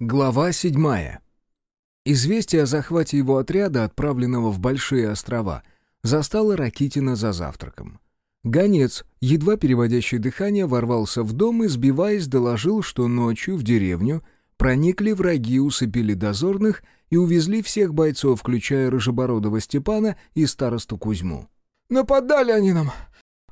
Глава седьмая. Известие о захвате его отряда, отправленного в Большие острова, застало Ракитина за завтраком. Гонец, едва переводящий дыхание, ворвался в дом и, сбиваясь, доложил, что ночью в деревню проникли враги, усыпили дозорных и увезли всех бойцов, включая Рыжебородова Степана и старосту Кузьму. «Нападали они нам!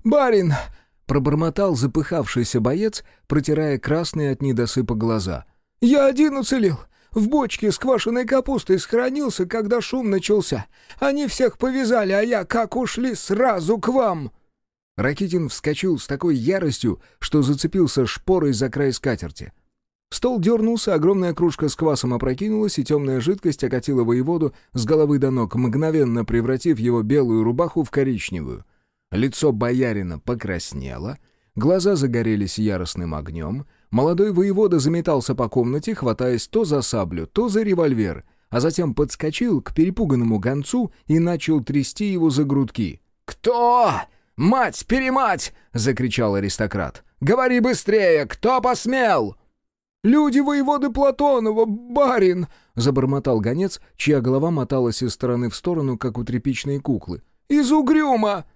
Барин!» — пробормотал запыхавшийся боец, протирая красные от недосыпа глаза — «Я один уцелел. В бочке с квашеной капустой схоронился, когда шум начался. Они всех повязали, а я, как ушли, сразу к вам!» Ракитин вскочил с такой яростью, что зацепился шпорой за край скатерти. Стол дернулся, огромная кружка с квасом опрокинулась, и темная жидкость окатила воеводу с головы до ног, мгновенно превратив его белую рубаху в коричневую. Лицо боярина покраснело, глаза загорелись яростным огнем — Молодой воевода заметался по комнате, хватаясь то за саблю, то за револьвер, а затем подскочил к перепуганному гонцу и начал трясти его за грудки. «Кто? Мать-перемать!» — закричал аристократ. «Говори быстрее! Кто посмел?» «Люди воеводы Платонова, барин!» — забормотал гонец, чья голова моталась из стороны в сторону, как у тряпичной куклы. «Из угрюма!»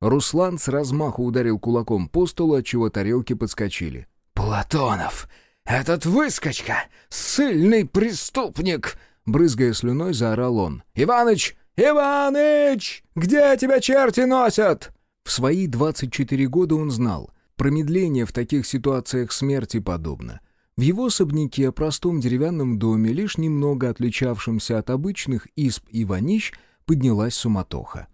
Руслан с размаху ударил кулаком по столу, отчего тарелки подскочили. «Платонов! Этот выскочка! Сильный преступник!» Брызгая слюной, заорал он. «Иваныч! Иваныч! Где тебя черти носят?» В свои 24 года он знал, промедление в таких ситуациях смерти подобно. В его особняке, простом деревянном доме, лишь немного отличавшемся от обычных исп и вонищ, поднялась суматоха.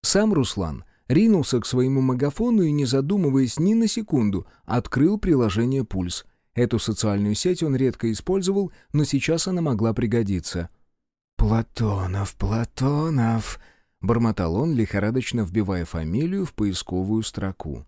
Сам Руслан ринулся к своему магафону и, не задумываясь ни на секунду, открыл приложение «Пульс». Эту социальную сеть он редко использовал, но сейчас она могла пригодиться. «Платонов, Платонов!» — бормотал он, лихорадочно вбивая фамилию в поисковую строку.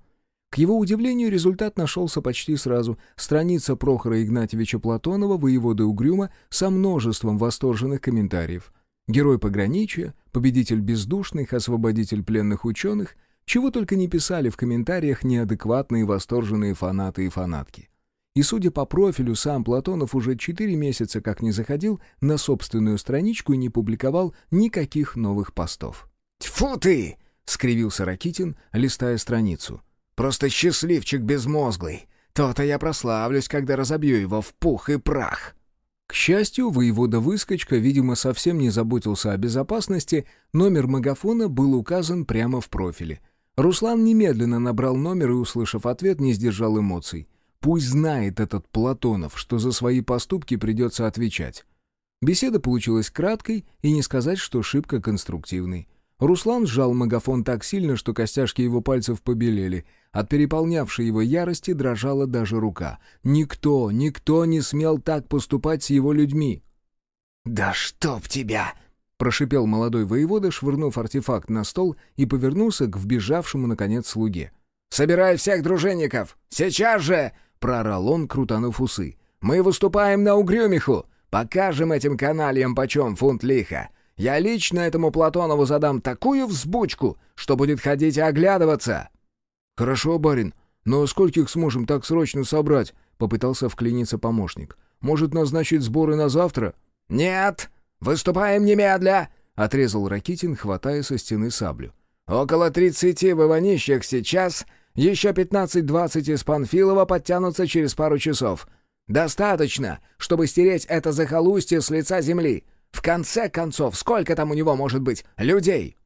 К его удивлению, результат нашелся почти сразу. Страница Прохора Игнатьевича Платонова, воевода Угрюма, со множеством восторженных комментариев — Герой пограничья, победитель бездушных, освободитель пленных ученых, чего только не писали в комментариях неадекватные восторженные фанаты и фанатки. И, судя по профилю, сам Платонов уже четыре месяца как не заходил на собственную страничку и не публиковал никаких новых постов. «Тьфу ты!» — скривился Ракитин, листая страницу. «Просто счастливчик безмозглый. То-то я прославлюсь, когда разобью его в пух и прах». К счастью, воевода-выскочка, видимо, совсем не заботился о безопасности, номер магафона был указан прямо в профиле. Руслан немедленно набрал номер и, услышав ответ, не сдержал эмоций. Пусть знает этот Платонов, что за свои поступки придется отвечать. Беседа получилась краткой и не сказать, что шибко конструктивной. Руслан сжал магафон так сильно, что костяшки его пальцев побелели. От переполнявшей его ярости дрожала даже рука. Никто, никто не смел так поступать с его людьми. «Да чтоб тебя!» — прошипел молодой воевода, швырнув артефакт на стол и повернулся к вбежавшему, наконец, слуге. «Собирай всех дружинников! Сейчас же!» — проорал он, крутанув усы. «Мы выступаем на Угрюмиху! Покажем этим канальям, почем фунт лиха! Я лично этому Платонову задам такую взбучку, что будет ходить и оглядываться!» «Хорошо, барин, но скольких сможем так срочно собрать?» — попытался вклиниться помощник. «Может, назначить сборы на завтра?» «Нет! Выступаем немедля!» — отрезал Ракитин, хватая со стены саблю. «Около тридцати вывонищих сейчас, еще пятнадцать-двадцать из Панфилова подтянутся через пару часов. Достаточно, чтобы стереть это захолустье с лица земли. В конце концов, сколько там у него может быть людей?»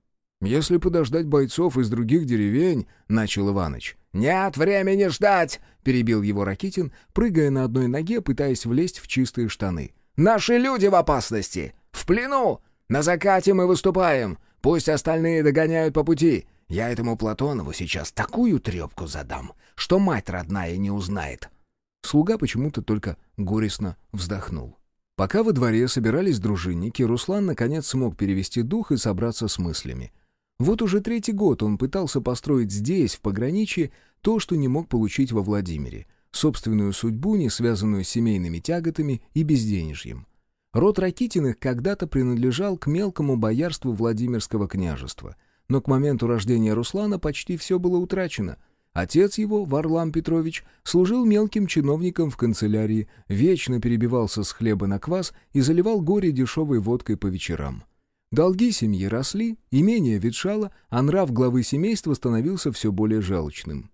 «Если подождать бойцов из других деревень», — начал Иваныч. «Нет времени ждать!» — перебил его Ракитин, прыгая на одной ноге, пытаясь влезть в чистые штаны. «Наши люди в опасности! В плену! На закате мы выступаем! Пусть остальные догоняют по пути! Я этому Платонову сейчас такую трепку задам, что мать родная не узнает!» Слуга почему-то только горестно вздохнул. Пока во дворе собирались дружинники, Руслан наконец смог перевести дух и собраться с мыслями. Вот уже третий год он пытался построить здесь, в пограничье, то, что не мог получить во Владимире, собственную судьбу, не связанную с семейными тяготами и безденежьем. Род Ракитиных когда-то принадлежал к мелкому боярству Владимирского княжества, но к моменту рождения Руслана почти все было утрачено. Отец его, Варлам Петрович, служил мелким чиновником в канцелярии, вечно перебивался с хлеба на квас и заливал горе дешевой водкой по вечерам. Долги семьи росли, имение ветшало, а нрав главы семейства становился все более жалочным.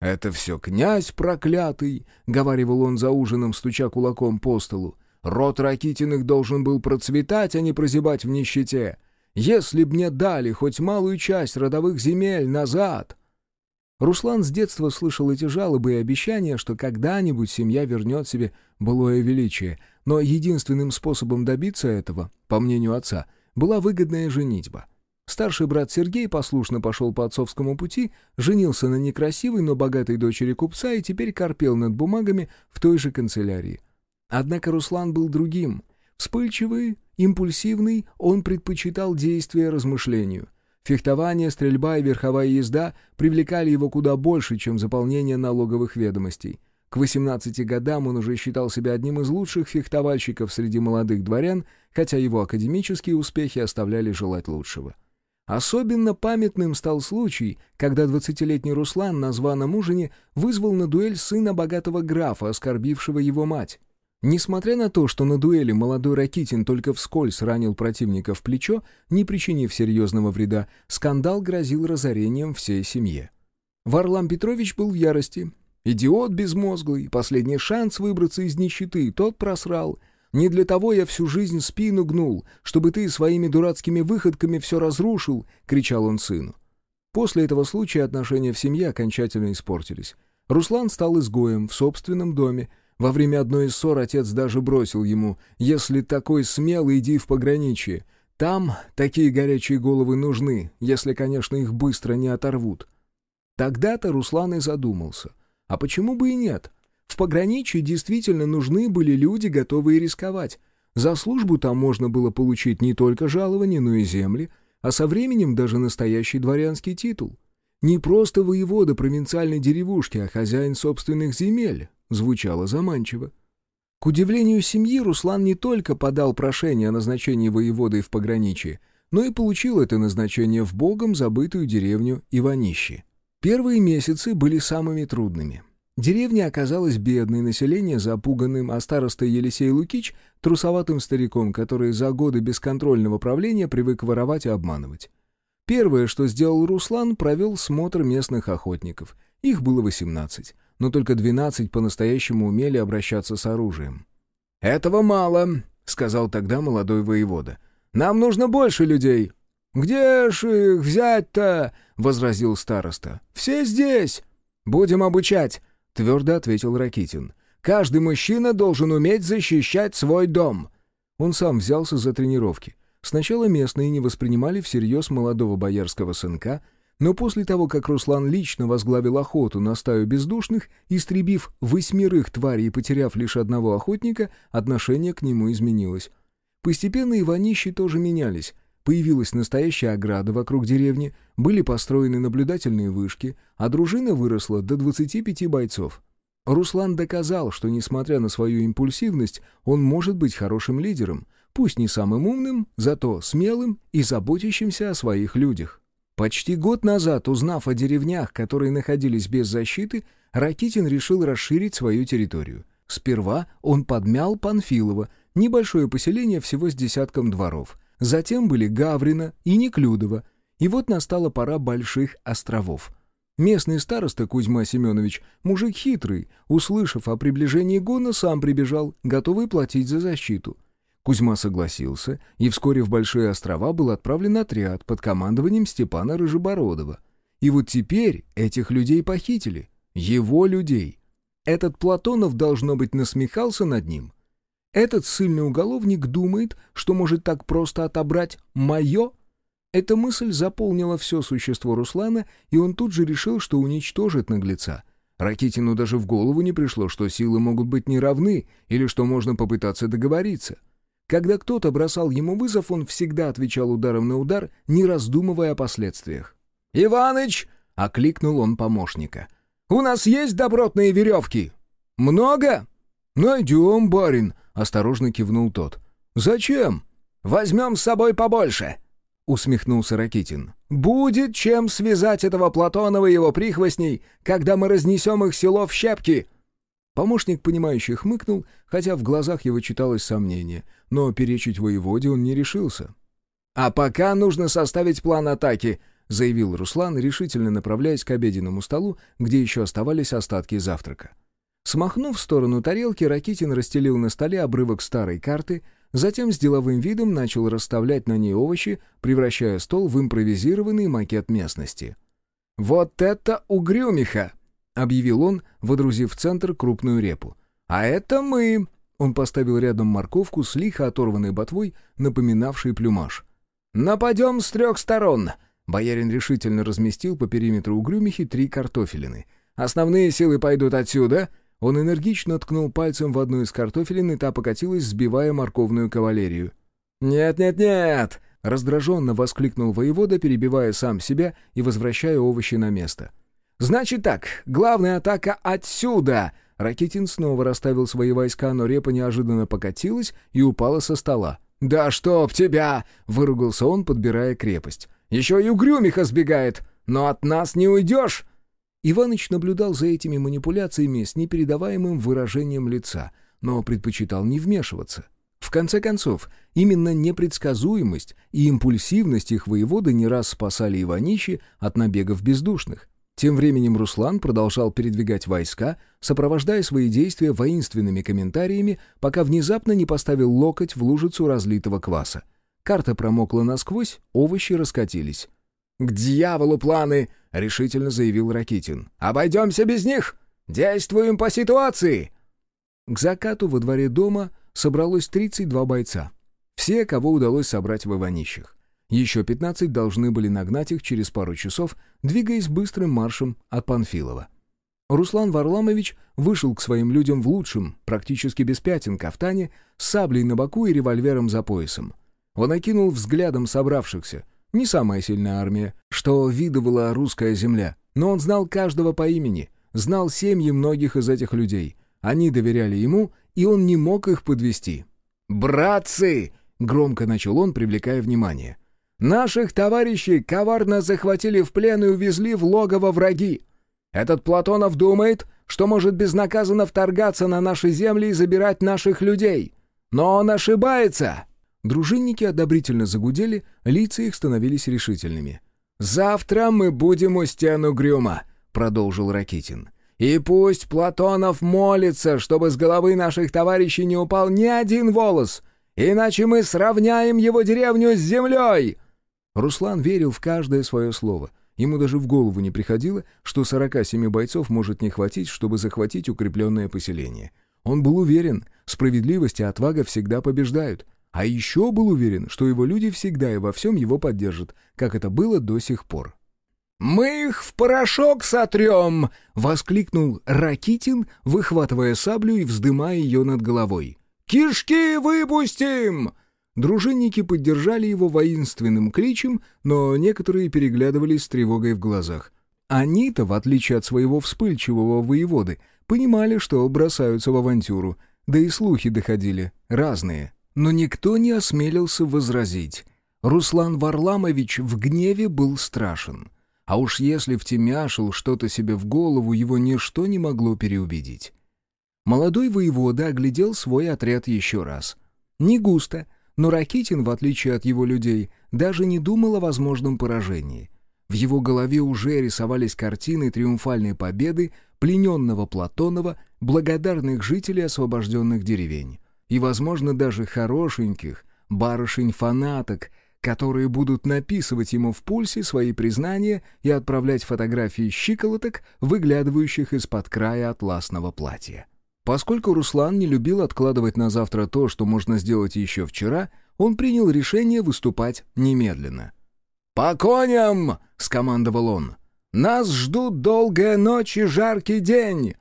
«Это все князь проклятый!» — говаривал он за ужином, стуча кулаком по столу. «Род Ракитиных должен был процветать, а не прозябать в нищете. Если б мне дали хоть малую часть родовых земель назад!» Руслан с детства слышал эти жалобы и обещания, что когда-нибудь семья вернет себе былое величие, но единственным способом добиться этого, по мнению отца, была выгодная женитьба. Старший брат Сергей послушно пошел по отцовскому пути, женился на некрасивой, но богатой дочери купца и теперь корпел над бумагами в той же канцелярии. Однако Руслан был другим. Вспыльчивый, импульсивный, он предпочитал действия размышлению — Фехтование, стрельба и верховая езда привлекали его куда больше, чем заполнение налоговых ведомостей. К 18 годам он уже считал себя одним из лучших фехтовальщиков среди молодых дворян, хотя его академические успехи оставляли желать лучшего. Особенно памятным стал случай, когда 20-летний Руслан на званом ужине вызвал на дуэль сына богатого графа, оскорбившего его мать. Несмотря на то, что на дуэли молодой Ракитин только вскользь ранил противника в плечо, не причинив серьезного вреда, скандал грозил разорением всей семье. Варлам Петрович был в ярости. «Идиот безмозглый, последний шанс выбраться из нищеты, тот просрал. Не для того я всю жизнь спину гнул, чтобы ты своими дурацкими выходками все разрушил», — кричал он сыну. После этого случая отношения в семье окончательно испортились. Руслан стал изгоем в собственном доме, во время одной из ссор отец даже бросил ему «Если такой смелый, иди в пограничье. Там такие горячие головы нужны, если, конечно, их быстро не оторвут». Тогда-то Руслан и задумался. А почему бы и нет? В пограничье действительно нужны были люди, готовые рисковать. За службу там можно было получить не только жалование, но и земли, а со временем даже настоящий дворянский титул. Не просто воевода провинциальной деревушки, а хозяин собственных земель, звучало заманчиво. К удивлению семьи, Руслан не только подал прошение о назначении воеводы в пограничье, но и получил это назначение в богом забытую деревню Иванище. Первые месяцы были самыми трудными. Деревня оказалась бедной, население запуганным, а староста Елисей Лукич — трусоватым стариком, который за годы бесконтрольного правления привык воровать и обманывать. Первое, что сделал Руслан, провел смотр местных охотников. Их было 18 но только 12 по-настоящему умели обращаться с оружием. «Этого мало», — сказал тогда молодой воевода. «Нам нужно больше людей». «Где ж их взять-то?» — возразил староста. «Все здесь». «Будем обучать», — твердо ответил Ракитин. «Каждый мужчина должен уметь защищать свой дом». Он сам взялся за тренировки. Сначала местные не воспринимали всерьез молодого боярского сынка — но после того, как Руслан лично возглавил охоту на стаю бездушных, истребив восьмерых тварей и потеряв лишь одного охотника, отношение к нему изменилось. Постепенно Иванищи тоже менялись. Появилась настоящая ограда вокруг деревни, были построены наблюдательные вышки, а дружина выросла до 25 бойцов. Руслан доказал, что, несмотря на свою импульсивность, он может быть хорошим лидером, пусть не самым умным, зато смелым и заботящимся о своих людях. Почти год назад, узнав о деревнях, которые находились без защиты, Ракитин решил расширить свою территорию. Сперва он подмял Панфилово, небольшое поселение всего с десятком дворов. Затем были Гаврина и Неклюдово. И вот настала пора больших островов. Местный староста Кузьма Семенович, мужик хитрый, услышав о приближении гона, сам прибежал, готовый платить за защиту. Кузьма согласился, и вскоре в Большие острова был отправлен отряд под командованием Степана Рыжебородова. И вот теперь этих людей похитили. Его людей. Этот Платонов, должно быть, насмехался над ним. Этот сильный уголовник думает, что может так просто отобрать «моё». Эта мысль заполнила все существо Руслана, и он тут же решил, что уничтожит наглеца. Ракитину даже в голову не пришло, что силы могут быть неравны или что можно попытаться договориться. Когда кто-то бросал ему вызов, он всегда отвечал ударом на удар, не раздумывая о последствиях. «Иваныч!» — окликнул он помощника. «У нас есть добротные веревки?» «Много?» «Найдем, барин», — осторожно кивнул тот. «Зачем?» «Возьмем с собой побольше», — усмехнулся Ракитин. Будет чем связать этого Платонова и его прихвостней, когда мы разнесем их село в щепки!» Помощник, понимающий, хмыкнул, хотя в глазах его читалось сомнение, но перечить воеводе он не решился. «А пока нужно составить план атаки», — заявил Руслан, решительно направляясь к обеденному столу, где еще оставались остатки завтрака. Смахнув в сторону тарелки, Ракитин расстелил на столе обрывок старой карты, затем с деловым видом начал расставлять на ней овощи, превращая стол в импровизированный макет местности. «Вот это угрюмиха!» — объявил он, водрузив в центр крупную репу. «А это мы!» — он поставил рядом морковку с лихо оторванной ботвой, напоминавшей плюмаж. «Нападем с трех сторон!» Боярин решительно разместил по периметру угрюмихи три картофелины. «Основные силы пойдут отсюда!» Он энергично ткнул пальцем в одну из картофелин, и та покатилась, сбивая морковную кавалерию. «Нет-нет-нет!» — раздраженно воскликнул воевода, перебивая сам себя и возвращая овощи на место. «Значит так, главная атака отсюда!» Ракетин снова расставил свои войска, но репа неожиданно покатилась и упала со стола. «Да чтоб тебя!» — выругался он, подбирая крепость. «Еще и угрюмиха сбегает! Но от нас не уйдешь!» Иваныч наблюдал за этими манипуляциями с непередаваемым выражением лица, но предпочитал не вмешиваться. В конце концов, именно непредсказуемость и импульсивность их воеводы не раз спасали Иваничи от набегов бездушных. Тем временем Руслан продолжал передвигать войска, сопровождая свои действия воинственными комментариями, пока внезапно не поставил локоть в лужицу разлитого кваса. Карта промокла насквозь, овощи раскатились. «К дьяволу планы!» — решительно заявил Ракитин. «Обойдемся без них! Действуем по ситуации!» К закату во дворе дома собралось 32 бойца. Все, кого удалось собрать в Иванищах. Еще 15 должны были нагнать их через пару часов, двигаясь быстрым маршем от Панфилова. Руслан Варламович вышел к своим людям в лучшем, практически без пятен кафтане, с саблей на боку и револьвером за поясом. Он окинул взглядом собравшихся, не самая сильная армия, что видывала русская земля. Но он знал каждого по имени, знал семьи многих из этих людей. Они доверяли ему, и он не мог их подвести. «Братцы!» — громко начал он, привлекая внимание. «Наших товарищей коварно захватили в плен и увезли в логово враги. Этот Платонов думает, что может безнаказанно вторгаться на наши земли и забирать наших людей. Но он ошибается!» Дружинники одобрительно загудели, лица их становились решительными. «Завтра мы будем у стену Грюма», — продолжил Ракитин. «И пусть Платонов молится, чтобы с головы наших товарищей не упал ни один волос, иначе мы сравняем его деревню с землей!» Руслан верил в каждое свое слово. Ему даже в голову не приходило, что 47 бойцов может не хватить, чтобы захватить укрепленное поселение. Он был уверен, справедливость и отвага всегда побеждают, а еще был уверен, что его люди всегда и во всем его поддержат, как это было до сих пор. «Мы их в порошок сотрем!» — воскликнул Ракитин, выхватывая саблю и вздымая ее над головой. «Кишки выпустим!» Дружинники поддержали его воинственным кличем, но некоторые переглядывались с тревогой в глазах. Они-то, в отличие от своего вспыльчивого воеводы, понимали, что бросаются в авантюру, да и слухи доходили, разные. Но никто не осмелился возразить. Руслан Варламович в гневе был страшен. А уж если втемяшил что-то себе в голову, его ничто не могло переубедить. Молодой воевода оглядел свой отряд еще раз. Не густо, но Ракитин, в отличие от его людей, даже не думал о возможном поражении. В его голове уже рисовались картины триумфальной победы плененного Платонова, благодарных жителей освобожденных деревень и, возможно, даже хорошеньких барышень-фанаток, которые будут написывать ему в пульсе свои признания и отправлять фотографии щиколоток, выглядывающих из-под края атласного платья. Поскольку Руслан не любил откладывать на завтра то, что можно сделать еще вчера, он принял решение выступать немедленно. «По коням!» — скомандовал он. «Нас ждут долгая ночь и жаркий день!»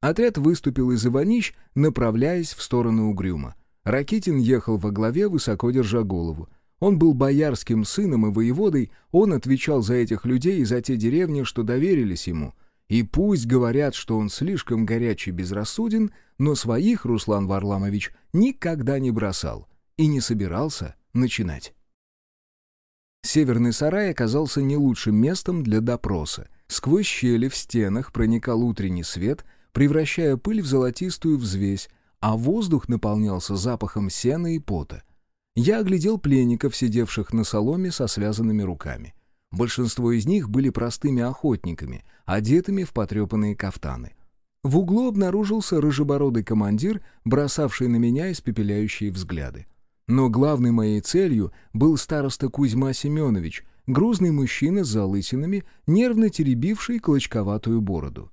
Отряд выступил из Иванищ, направляясь в сторону Угрюма. Ракитин ехал во главе, высоко держа голову. Он был боярским сыном и воеводой, он отвечал за этих людей и за те деревни, что доверились ему. И пусть говорят, что он слишком горячий безрассуден, но своих Руслан Варламович никогда не бросал и не собирался начинать. Северный сарай оказался не лучшим местом для допроса. Сквозь щели в стенах проникал утренний свет, превращая пыль в золотистую взвесь, а воздух наполнялся запахом сена и пота. Я оглядел пленников, сидевших на соломе со связанными руками. Большинство из них были простыми охотниками, одетыми в потрепанные кафтаны. В углу обнаружился рыжебородый командир, бросавший на меня испепеляющие взгляды. Но главной моей целью был староста Кузьма Семенович, грузный мужчина с залысинами, нервно теребивший клочковатую бороду.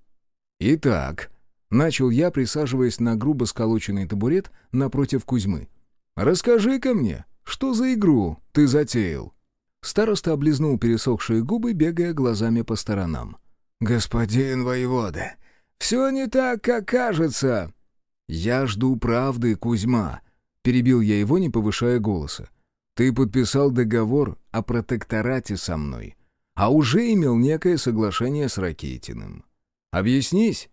«Итак», — начал я, присаживаясь на грубо сколоченный табурет напротив Кузьмы, — «расскажи-ка мне, что за игру ты затеял?» Староста облизнул пересохшие губы, бегая глазами по сторонам. «Господин воевода, все не так, как кажется!» «Я жду правды, Кузьма», Перебил я его, не повышая голоса. «Ты подписал договор о протекторате со мной, а уже имел некое соглашение с Ракетиным. Объяснись!»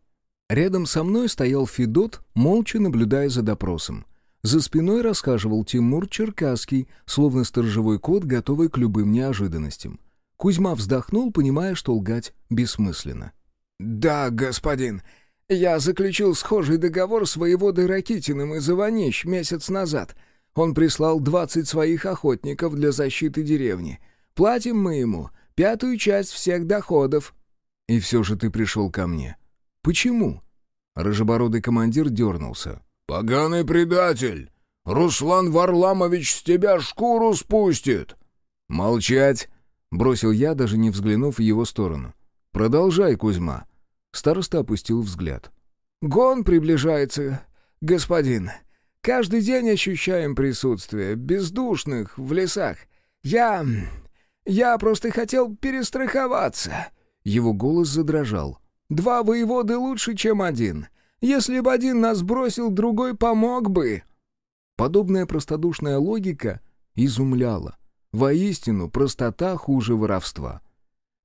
Рядом со мной стоял Федот, молча наблюдая за допросом. За спиной расхаживал Тимур Черкасский, словно сторожевой кот, готовый к любым неожиданностям. Кузьма вздохнул, понимая, что лгать бессмысленно. «Да, господин, я заключил схожий договор с воеводой Ракитиным из Иванищ месяц назад. Он прислал двадцать своих охотников для защиты деревни. Платим мы ему пятую часть всех доходов». «И все же ты пришел ко мне. Почему?» Рыжебородый командир дернулся. «Поганый предатель! Руслан Варламович с тебя шкуру спустит!» «Молчать!» — бросил я, даже не взглянув в его сторону. «Продолжай, Кузьма. Староста опустил взгляд. «Гон приближается, господин. Каждый день ощущаем присутствие бездушных в лесах. Я... я просто хотел перестраховаться». Его голос задрожал. «Два воеводы лучше, чем один. Если бы один нас бросил, другой помог бы». Подобная простодушная логика изумляла. Воистину, простота хуже воровства.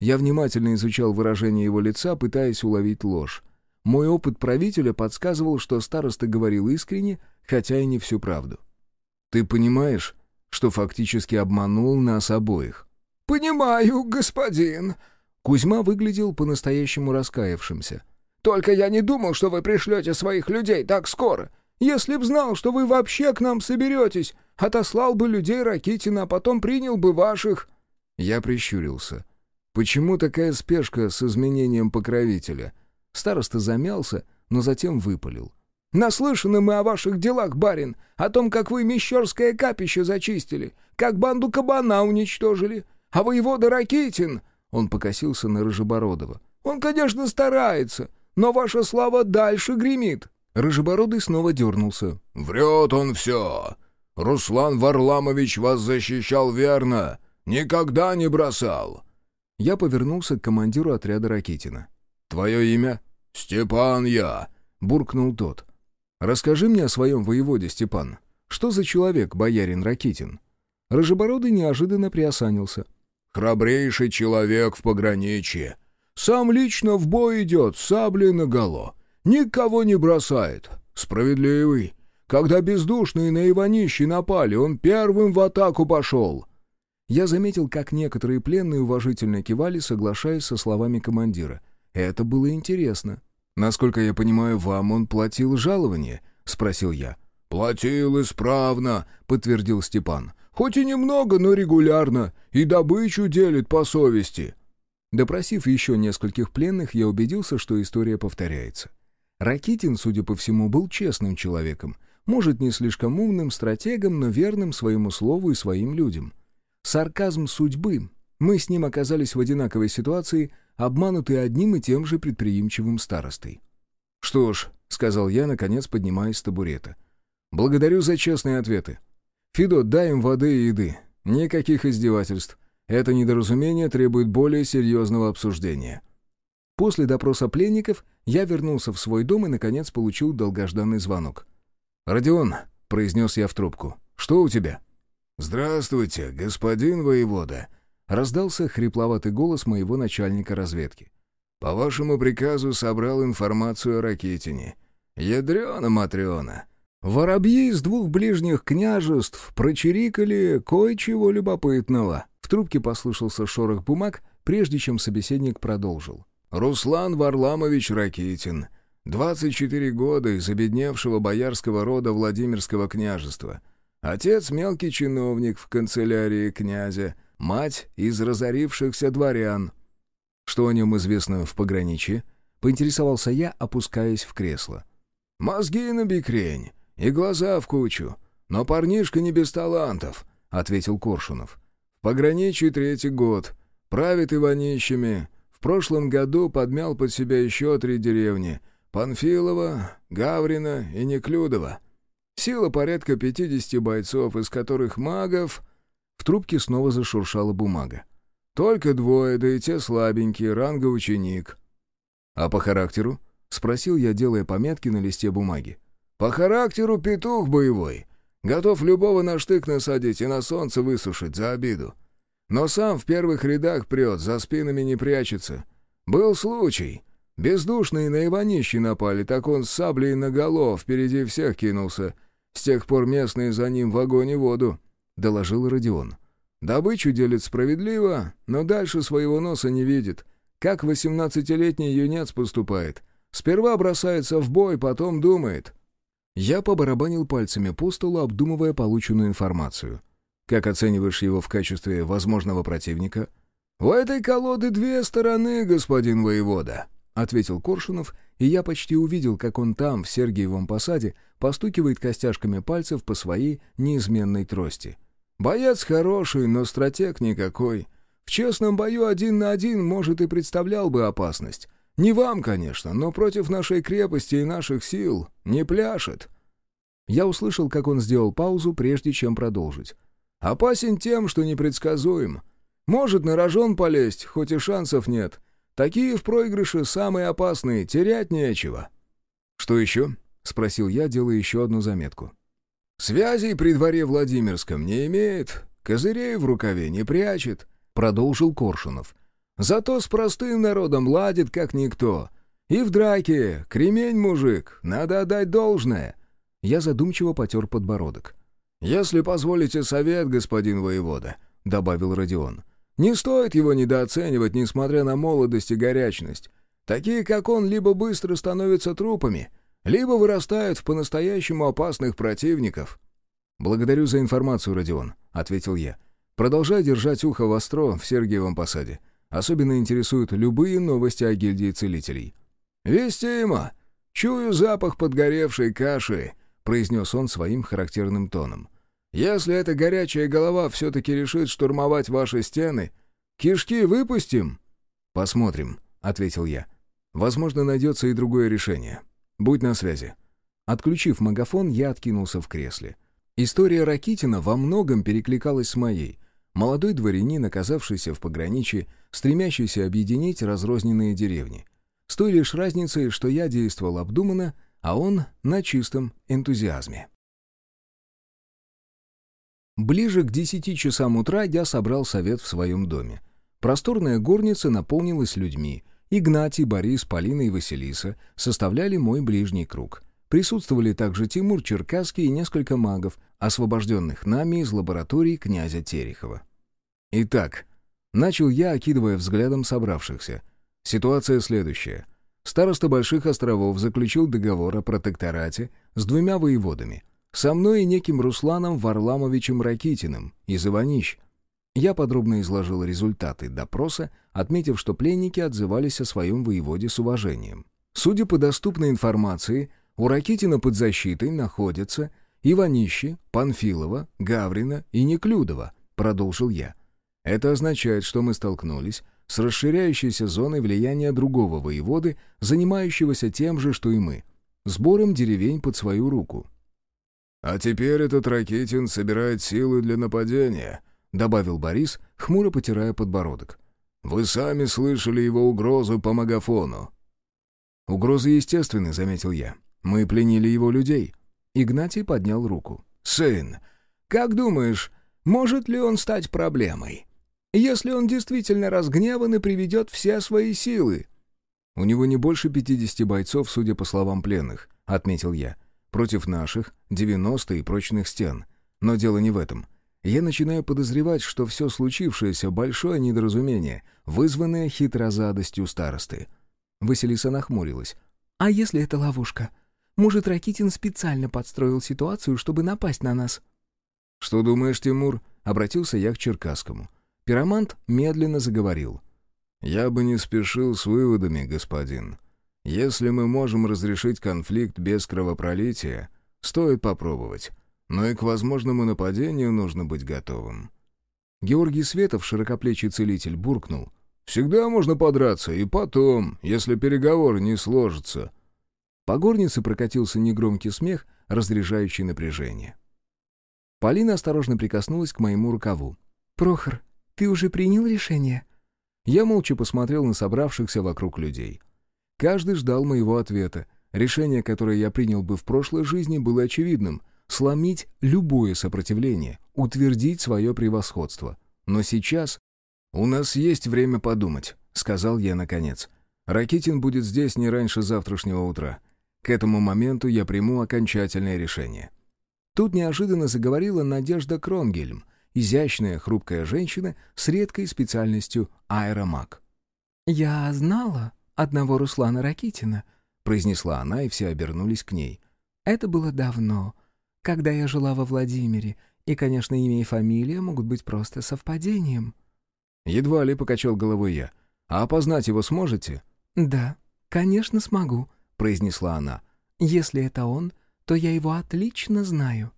Я внимательно изучал выражение его лица, пытаясь уловить ложь. Мой опыт правителя подсказывал, что староста говорил искренне, хотя и не всю правду. «Ты понимаешь, что фактически обманул нас обоих?» «Понимаю, господин». Кузьма выглядел по-настоящему раскаявшимся. «Только я не думал, что вы пришлете своих людей так скоро. Если б знал, что вы вообще к нам соберетесь, отослал бы людей Ракитина, а потом принял бы ваших...» Я прищурился. Почему такая спешка с изменением покровителя? Староста замялся, но затем выпалил. «Наслышаны мы о ваших делах, барин, о том, как вы Мещерское капище зачистили, как банду кабана уничтожили. А воевода Ракитин...» Он покосился на Рыжебородова. «Он, конечно, старается, но ваша слава дальше гремит». Рыжебородый снова дернулся. «Врет он все. Руслан Варламович вас защищал верно, никогда не бросал. Я повернулся к командиру отряда Ракитина. «Твое имя?» «Степан я», — буркнул тот. «Расскажи мне о своем воеводе, Степан. Что за человек, боярин Ракитин?» Рыжебородый неожиданно приосанился. «Храбрейший человек в пограничье. Сам лично в бой идет, сабли наголо. Никого не бросает. Справедливый. Когда бездушные на Иванищи напали, он первым в атаку пошел. Я заметил, как некоторые пленные уважительно кивали, соглашаясь со словами командира. Это было интересно. «Насколько я понимаю, вам он платил жалование?» — спросил я. «Платил исправно», — подтвердил Степан. «Хоть и немного, но регулярно, и добычу делит по совести». Допросив еще нескольких пленных, я убедился, что история повторяется. Ракитин, судя по всему, был честным человеком. Может, не слишком умным стратегом, но верным своему слову и своим людям. Сарказм судьбы. Мы с ним оказались в одинаковой ситуации, обманутые одним и тем же предприимчивым старостой. «Что ж», — сказал я, наконец поднимаясь с табурета. «Благодарю за честные ответы. Фидо, дай им воды и еды. Никаких издевательств. Это недоразумение требует более серьезного обсуждения». После допроса пленников я вернулся в свой дом и, наконец, получил долгожданный звонок. «Родион», — произнес я в трубку, — «что у тебя?» «Здравствуйте, господин воевода!» — раздался хрипловатый голос моего начальника разведки. «По вашему приказу собрал информацию о Ракетине. Ядрена Матриона. Воробьи из двух ближних княжеств прочирикали кое-чего любопытного. В трубке послышался шорох бумаг, прежде чем собеседник продолжил. «Руслан Варламович Ракитин, 24 года из обедневшего боярского рода Владимирского княжества. Отец — мелкий чиновник в канцелярии князя, мать — из разорившихся дворян. Что о нем известно в пограничье?» — поинтересовался я, опускаясь в кресло. «Мозги на бикрень и глаза в кучу, но парнишка не без талантов», — ответил Коршунов. «В пограничье третий год, правит Иванищами, в прошлом году подмял под себя еще три деревни — Панфилова, Гаврина и Неклюдова. Сила порядка 50 бойцов, из которых магов... В трубке снова зашуршала бумага. Только двое, да и те слабенькие, ранга ученик. «А по характеру?» — спросил я, делая пометки на листе бумаги. «По характеру петух боевой. Готов любого на штык насадить и на солнце высушить за обиду. Но сам в первых рядах прет, за спинами не прячется. Был случай. Бездушные на Иванищи напали, так он с саблей наголо впереди всех кинулся. С тех пор местные за ним в огонь и воду», — доложил Родион. «Добычу делит справедливо, но дальше своего носа не видит. Как восемнадцатилетний юнец поступает. Сперва бросается в бой, потом думает». Я побарабанил пальцами по столу, обдумывая полученную информацию. «Как оцениваешь его в качестве возможного противника?» «У этой колоды две стороны, господин воевода», — ответил Коршунов, и я почти увидел, как он там, в Сергиевом посаде, постукивает костяшками пальцев по своей неизменной трости. «Боец хороший, но стратег никакой. В честном бою один на один, может, и представлял бы опасность. Не вам, конечно, но против нашей крепости и наших сил не пляшет». Я услышал, как он сделал паузу, прежде чем продолжить. «Опасен тем, что непредсказуем. Может на рожон полезть, хоть и шансов нет». Такие в проигрыше самые опасные, терять нечего». «Что еще?» — спросил я, делая еще одну заметку. «Связей при дворе Владимирском не имеет, козырей в рукаве не прячет», — продолжил Коршунов. «Зато с простым народом ладит, как никто. И в драке, кремень мужик, надо отдать должное». Я задумчиво потер подбородок. «Если позволите совет, господин воевода», — добавил Родион, — не стоит его недооценивать, несмотря на молодость и горячность. Такие, как он, либо быстро становятся трупами, либо вырастают в по-настоящему опасных противников. «Благодарю за информацию, Родион», — ответил я. «Продолжай держать ухо востро в Сергиевом посаде. Особенно интересуют любые новости о гильдии целителей». «Вестимо! Чую запах подгоревшей каши», — произнес он своим характерным тоном. Если эта горячая голова все-таки решит штурмовать ваши стены, кишки выпустим?» «Посмотрим», — ответил я. «Возможно, найдется и другое решение. Будь на связи». Отключив магафон, я откинулся в кресле. История Ракитина во многом перекликалась с моей. Молодой дворянин, оказавшийся в пограничье, стремящийся объединить разрозненные деревни. С той лишь разницей, что я действовал обдуманно, а он на чистом энтузиазме. Ближе к десяти часам утра я собрал совет в своем доме. Просторная горница наполнилась людьми. Игнатий, Борис, Полина и Василиса составляли мой ближний круг. Присутствовали также Тимур Черкасский и несколько магов, освобожденных нами из лаборатории князя Терехова. Итак, начал я, окидывая взглядом собравшихся. Ситуация следующая. Староста Больших островов заключил договор о протекторате с двумя воеводами — со мной и неким Русланом Варламовичем Ракитиным из Иванищ. Я подробно изложил результаты допроса, отметив, что пленники отзывались о своем воеводе с уважением. Судя по доступной информации, у Ракитина под защитой находятся Иванище, Панфилова, Гаврина и Неклюдова, продолжил я. Это означает, что мы столкнулись с расширяющейся зоной влияния другого воеводы, занимающегося тем же, что и мы, сбором деревень под свою руку. «А теперь этот Ракитин собирает силы для нападения», — добавил Борис, хмуро потирая подбородок. «Вы сами слышали его угрозу по магафону». «Угрозы естественны», — заметил я. «Мы пленили его людей». Игнатий поднял руку. «Сын, как думаешь, может ли он стать проблемой? Если он действительно разгневан и приведет все свои силы?» «У него не больше пятидесяти бойцов, судя по словам пленных», — отметил я. против наших 90 и прочных стен. Но дело не в этом. Я начинаю подозревать, что все случившееся — большое недоразумение, вызванное хитрозадостью старосты. Василиса нахмурилась. «А если это ловушка? Может, Ракитин специально подстроил ситуацию, чтобы напасть на нас?» «Что думаешь, Тимур?» — обратился я к Черкасскому. Пиромант медленно заговорил. «Я бы не спешил с выводами, господин. Если мы можем разрешить конфликт без кровопролития, стоит попробовать. Но и к возможному нападению нужно быть готовым». Георгий Светов, широкоплечий целитель, буркнул. «Всегда можно подраться, и потом, если переговоры не сложатся». По горнице прокатился негромкий смех, разряжающий напряжение. Полина осторожно прикоснулась к моему рукаву. «Прохор, ты уже принял решение?» Я молча посмотрел на собравшихся вокруг людей. Каждый ждал моего ответа. Решение, которое я принял бы в прошлой жизни, было очевидным — сломить любое сопротивление, утвердить свое превосходство. Но сейчас... «У нас есть время подумать», — сказал я наконец. «Ракитин будет здесь не раньше завтрашнего утра. К этому моменту я приму окончательное решение». Тут неожиданно заговорила Надежда Кронгельм, изящная, хрупкая женщина с редкой специальностью аэромаг. «Я знала одного Руслана Ракитина», — произнесла она, и все обернулись к ней. «Это было давно, когда я жила во Владимире, и, конечно, имя и фамилия могут быть просто совпадением». Едва ли покачал головой я. «А опознать его сможете?» «Да, конечно, смогу», — произнесла она. «Если это он, то я его отлично знаю».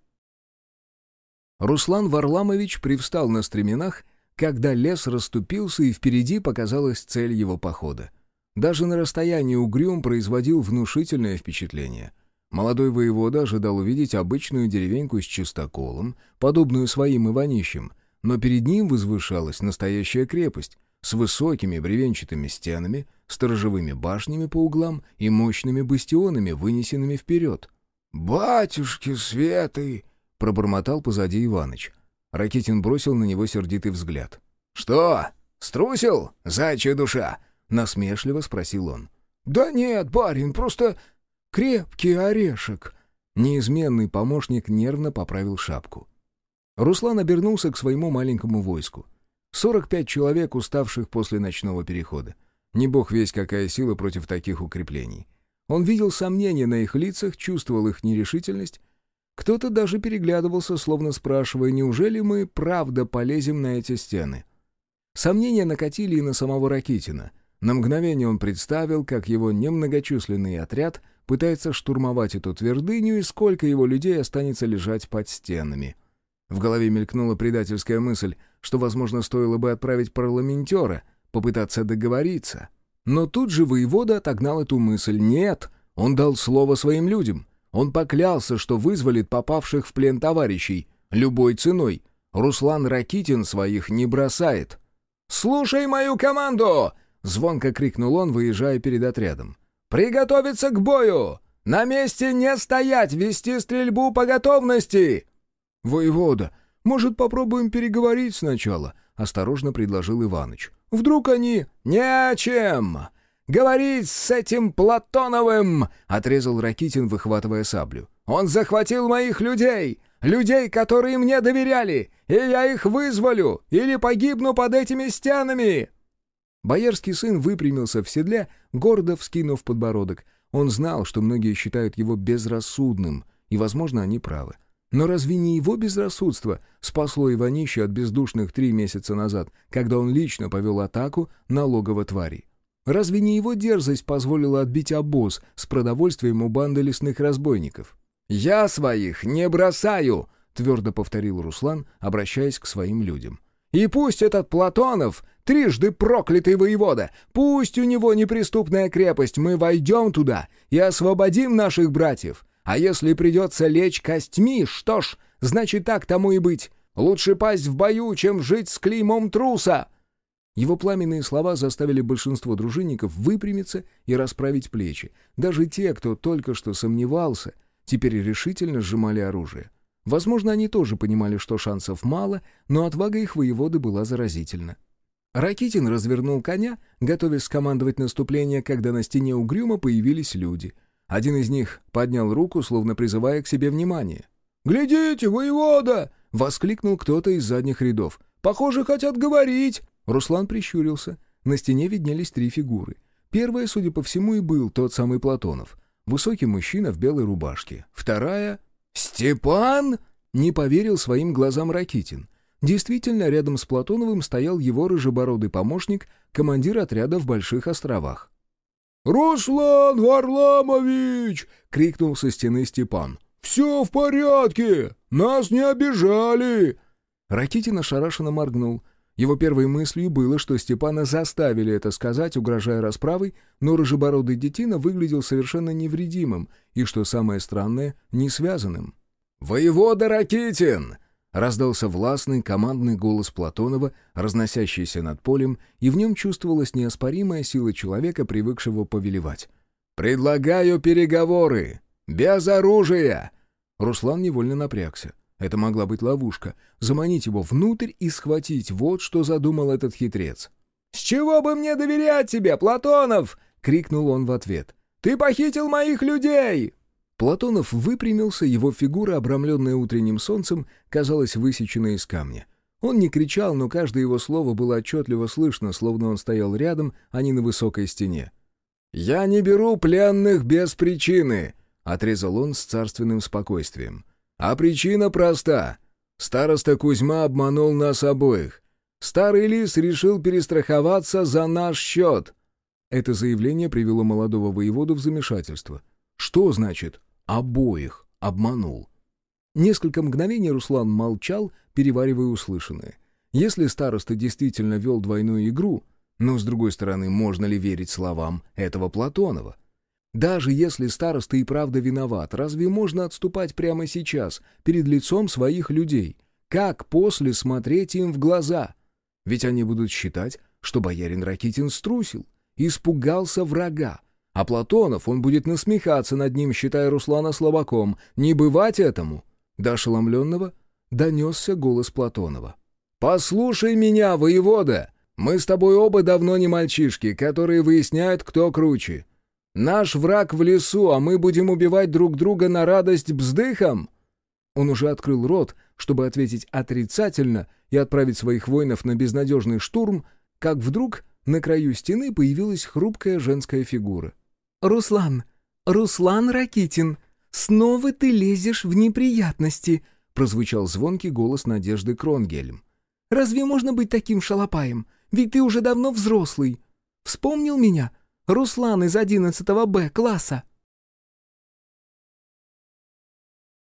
Руслан Варламович привстал на стременах, когда лес расступился и впереди показалась цель его похода. Даже на расстоянии угрюм производил внушительное впечатление. Молодой воевода ожидал увидеть обычную деревеньку с чистоколом, подобную своим Иванищам, но перед ним возвышалась настоящая крепость с высокими бревенчатыми стенами, сторожевыми башнями по углам и мощными бастионами, вынесенными вперед. «Батюшки светы!» — пробормотал позади Иваныч. Ракитин бросил на него сердитый взгляд. «Что, струсил, зайчья душа?» — насмешливо спросил он. «Да нет, барин, просто крепкий орешек». Неизменный помощник нервно поправил шапку. Руслан обернулся к своему маленькому войску. Сорок пять человек, уставших после ночного перехода. Не бог весь какая сила против таких укреплений. Он видел сомнения на их лицах, чувствовал их нерешительность. Кто-то даже переглядывался, словно спрашивая, неужели мы правда полезем на эти стены. Сомнения накатили и на самого Ракитина. На мгновение он представил, как его немногочисленный отряд пытается штурмовать эту твердыню и сколько его людей останется лежать под стенами. В голове мелькнула предательская мысль, что, возможно, стоило бы отправить парламентера, попытаться договориться — но тут же воевода отогнал эту мысль. Нет, он дал слово своим людям. Он поклялся, что вызволит попавших в плен товарищей. Любой ценой. Руслан Ракитин своих не бросает. «Слушай мою команду!» — звонко крикнул он, выезжая перед отрядом. «Приготовиться к бою! На месте не стоять, вести стрельбу по готовности!» «Воевода, может, попробуем переговорить сначала?» — осторожно предложил Иваныч. Вдруг они... «Не о чем! Говорить с этим Платоновым!» — отрезал Ракитин, выхватывая саблю. «Он захватил моих людей! Людей, которые мне доверяли! И я их вызволю! Или погибну под этими стенами!» Боярский сын выпрямился в седле, гордо вскинув подбородок. Он знал, что многие считают его безрассудным, и, возможно, они правы. Но разве не его безрассудство спасло Иванища от бездушных три месяца назад, когда он лично повел атаку на логово тварей? Разве не его дерзость позволила отбить обоз с продовольствием у банды лесных разбойников? «Я своих не бросаю!» — твердо повторил Руслан, обращаясь к своим людям. «И пусть этот Платонов, трижды проклятый воевода, пусть у него неприступная крепость, мы войдем туда и освободим наших братьев. А если придется лечь костьми, что ж, значит так тому и быть. Лучше пасть в бою, чем жить с клеймом труса!» Его пламенные слова заставили большинство дружинников выпрямиться и расправить плечи. Даже те, кто только что сомневался, теперь решительно сжимали оружие. Возможно, они тоже понимали, что шансов мало, но отвага их воеводы была заразительна. Ракитин развернул коня, готовясь скомандовать наступление, когда на стене угрюмо появились люди — Один из них поднял руку, словно призывая к себе внимание. «Глядите, воевода!» — воскликнул кто-то из задних рядов. «Похоже, хотят говорить!» Руслан прищурился. На стене виднелись три фигуры. Первая, судя по всему, и был тот самый Платонов. Высокий мужчина в белой рубашке. Вторая... «Степан!» — не поверил своим глазам Ракитин. Действительно, рядом с Платоновым стоял его рыжебородый помощник, командир отряда в Больших островах. «Руслан Варламович!» — крикнул со стены Степан. «Все в порядке! Нас не обижали!» Ракитин ошарашенно моргнул. Его первой мыслью было, что Степана заставили это сказать, угрожая расправой, но рыжебородый детина выглядел совершенно невредимым и, что самое странное, не связанным. «Воевода Ракитин!» Раздался властный командный голос Платонова, разносящийся над полем, и в нем чувствовалась неоспоримая сила человека, привыкшего повелевать. «Предлагаю переговоры! Без оружия!» Руслан невольно напрягся. Это могла быть ловушка. Заманить его внутрь и схватить. Вот что задумал этот хитрец. «С чего бы мне доверять тебе, Платонов?» — крикнул он в ответ. «Ты похитил моих людей!» Платонов выпрямился, его фигура, обрамленная утренним солнцем, казалась высеченной из камня. Он не кричал, но каждое его слово было отчетливо слышно, словно он стоял рядом, а не на высокой стене. «Я не беру пленных без причины», — отрезал он с царственным спокойствием. «А причина проста. Староста Кузьма обманул нас обоих. Старый лис решил перестраховаться за наш счет». Это заявление привело молодого воеводу в замешательство. Что значит Обоих обманул. Несколько мгновений Руслан молчал, переваривая услышанное. Если староста действительно вел двойную игру, но, с другой стороны, можно ли верить словам этого Платонова? Даже если староста и правда виноват, разве можно отступать прямо сейчас, перед лицом своих людей? Как после смотреть им в глаза? Ведь они будут считать, что боярин Ракитин струсил, испугался врага, а Платонов, он будет насмехаться над ним, считая Руслана слабаком. Не бывать этому!» До ошеломленного донесся голос Платонова. «Послушай меня, воевода! Мы с тобой оба давно не мальчишки, которые выясняют, кто круче. Наш враг в лесу, а мы будем убивать друг друга на радость бздыхом!» Он уже открыл рот, чтобы ответить отрицательно и отправить своих воинов на безнадежный штурм, как вдруг на краю стены появилась хрупкая женская фигура. «Руслан! Руслан Ракитин! Снова ты лезешь в неприятности!» — прозвучал звонкий голос Надежды Кронгельм. «Разве можно быть таким шалопаем? Ведь ты уже давно взрослый. Вспомнил меня? Руслан из 11 Б класса!»